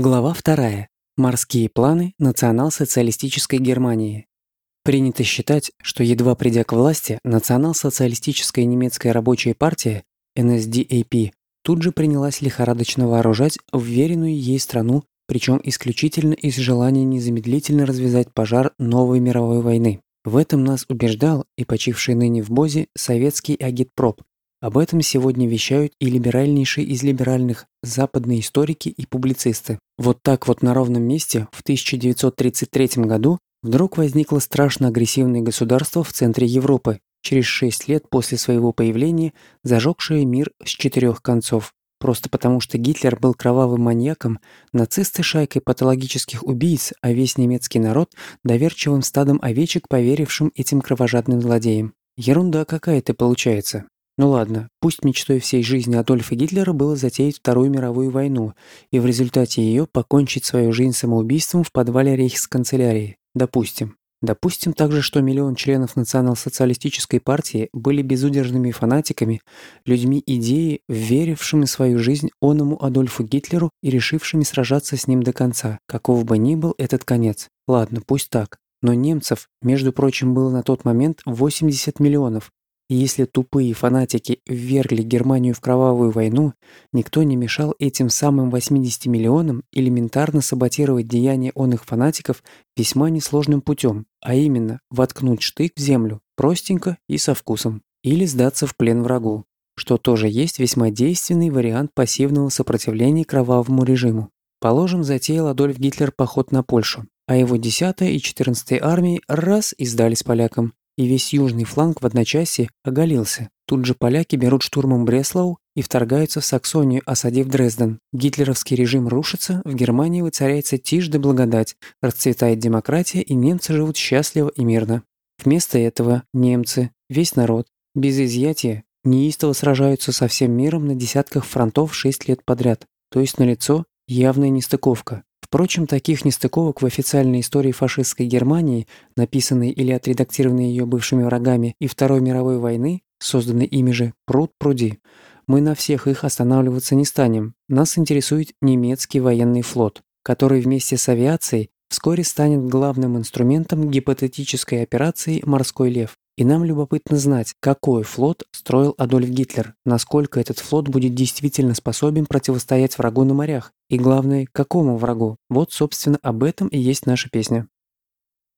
Глава 2. Морские планы национал-социалистической Германии. Принято считать, что едва придя к власти, национал-социалистическая немецкая рабочая партия NSDAP тут же принялась лихорадочно вооружать вверенную ей страну, причем исключительно из желания незамедлительно развязать пожар новой мировой войны. В этом нас убеждал и почивший ныне в Бозе советский агитпроп, об этом сегодня вещают и либеральнейшие из либеральных западные историки и публицисты. Вот так вот на ровном месте в 1933 году вдруг возникло страшно агрессивное государство в центре Европы, через шесть лет после своего появления зажегшее мир с четырех концов. Просто потому, что Гитлер был кровавым маньяком, нацисты шайкой патологических убийц, а весь немецкий народ – доверчивым стадом овечек, поверившим этим кровожадным злодеям. Ерунда какая-то получается. Ну ладно, пусть мечтой всей жизни Адольфа Гитлера было затеять Вторую мировую войну и в результате ее покончить свою жизнь самоубийством в подвале рейхсканцелярии. Допустим. Допустим также, что миллион членов национал-социалистической партии были безудержными фанатиками, людьми идеи, верившими свою жизнь оному Адольфу Гитлеру и решившими сражаться с ним до конца, каков бы ни был этот конец. Ладно, пусть так. Но немцев, между прочим, было на тот момент 80 миллионов, и если тупые фанатики ввергли Германию в кровавую войну, никто не мешал этим самым 80 миллионам элементарно саботировать деяния он их фанатиков весьма несложным путем, а именно воткнуть штык в землю, простенько и со вкусом, или сдаться в плен врагу, что тоже есть весьма действенный вариант пассивного сопротивления кровавому режиму. Положим, затеял Адольф Гитлер поход на Польшу, а его 10 и 14 армии раз и сдались полякам, и весь южный фланг в одночасье оголился. Тут же поляки берут штурмом Бреслау и вторгаются в Саксонию, осадив Дрезден. Гитлеровский режим рушится, в Германии воцаряется тишь да благодать, расцветает демократия, и немцы живут счастливо и мирно. Вместо этого немцы, весь народ, без изъятия, неистово сражаются со всем миром на десятках фронтов 6 лет подряд. То есть налицо явная нестыковка. Впрочем, таких нестыковок в официальной истории фашистской Германии, написанной или отредактированной ее бывшими врагами и Второй мировой войны, созданной ими же, пруд пруди. Мы на всех их останавливаться не станем. Нас интересует немецкий военный флот, который вместе с авиацией вскоре станет главным инструментом гипотетической операции «Морской лев». И нам любопытно знать, какой флот строил Адольф Гитлер, насколько этот флот будет действительно способен противостоять врагу на морях, и главное, какому врагу. Вот, собственно, об этом и есть наша песня.